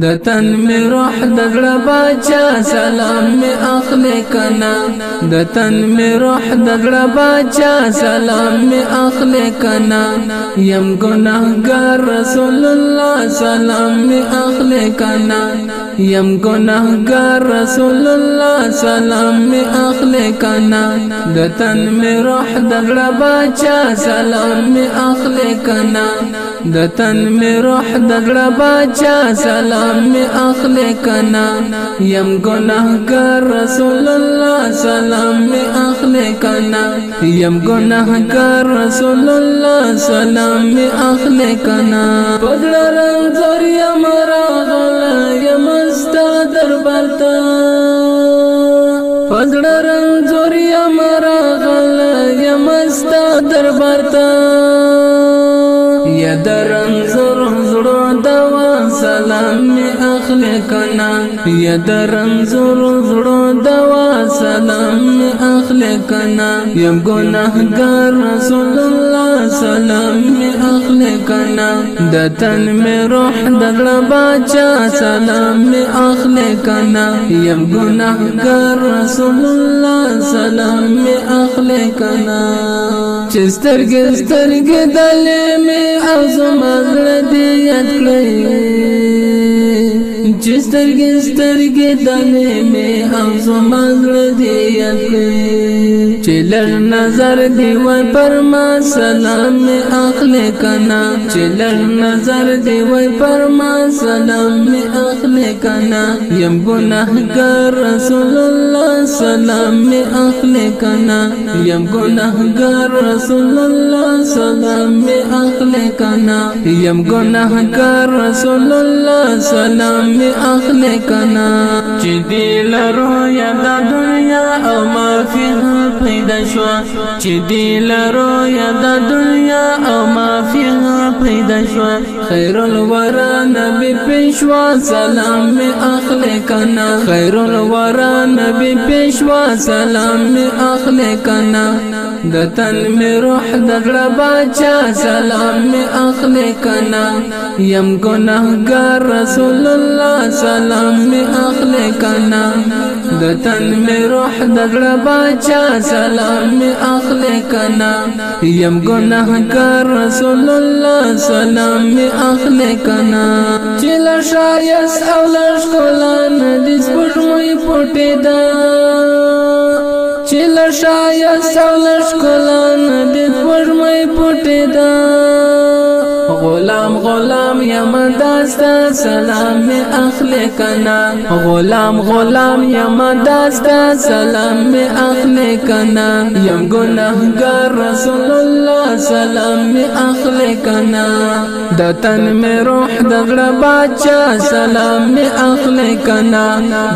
د تن می روح د زړه بچا سلام می اخلي کنا د تن می روح د زړه بچا سلام می اخلي کنا يم ګناهګار رسول الله سلام می اخلي کنا يم ګناهګار رسول الله سلام می اخلي کنا د تن می روح د زړه بچا سلام می اخلي کنا د تن می روح د زړه بچا سلام می اخلي کنا يم ګناهګار رسول الله سلام می اخلي کنا يم ګناهګار رسول الله سلام می اخلي کنا پدړ رنگ زور يم راغل يم است دربار ته پدړ رنگ زور يم راغل يم است دربار ته یا درنزر زړه دوا سلام می اخلي کنا یا درنزر زړه دوا سلام می اخلي کنا یم ګناهګار رسول الله سلام می اخلي کنا د تن می روح دړه بچا سلام می اخلي کنا یم ګناهګار رسول الله سلام می اخلي کنا چې سترګې سترګې دلې مې او زما زړه دې یاد کړی چسترګې سترګې دلې مې او زما زړه دې یې چلر نظر دی و پر ما سلام می اخلې کنا چلر نظر دی و پر ما سلام می اخلې کنا يم ګناهګار رسول الله سلام می اخلې کنا يم ګناهګار رسول الله سلام می اخلې کنا يم ګناهګار رسول الله سلام می اخلي کنا چې دی لرو یا د دنیا او ما فيه پیدا شو چې دی لرو یا د دنیا مړ شو خیر الورا نبی پښوا سلام می اخله کنا خیر الورا نبی پښوا سلام می اخله کنا د تن می روح د غړ بچا سلام می اخله کنا يم ګناهګار رسول الله سلام می اخله کنا د تن می روح د زړه بچا سلام می اخلي کنا یم ګناه کار رسول الله سلام می اخلي کنا چل شایس او لش کولان د سپټ مې پټه دا چل شایس او لش کولان د سپټ مې پټه غلام یم داستا سلام می اخلی کنا غلام غلام یم داستا سلام می اخلی کنا یم گناهگار رسول الله سلام می اخلی کنا د تن می روح د غړه بچا سلام می اخلی کنا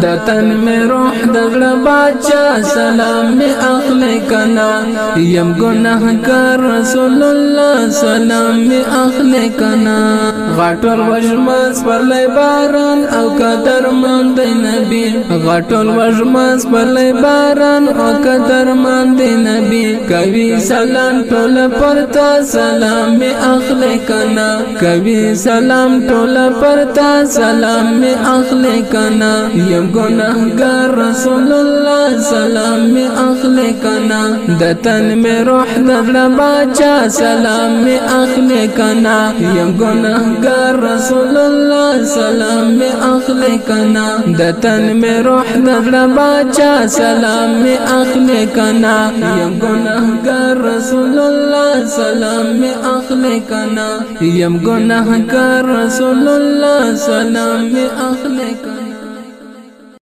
د تن می روح د غړه بچا سلام می اخلی کنا یم گناهگار رسول الله سلام می اخلی کنا غټول وژمس پر لای باران او قدر مان دی نبی غټول وژمس پر لای باران او قدر مان دی نبی کوي سلام ټول پرتا سلام می اخلی کنا کوي سلام ټول پرتا سلام می اخلی کنا یم ګناهګار رسول الله سلام می اخلی کنا د تن می روح د باچا سلام می اخلی کنا یم ګناهګار رسول اللہ سلام میں اخل کنا دتن میں روح باچا سلام میں اخل کنا یم گناہ کر رسول اللہ سلام میں اخل کنا یم گناہ کر رسول اللہ سلام میں اخل کنا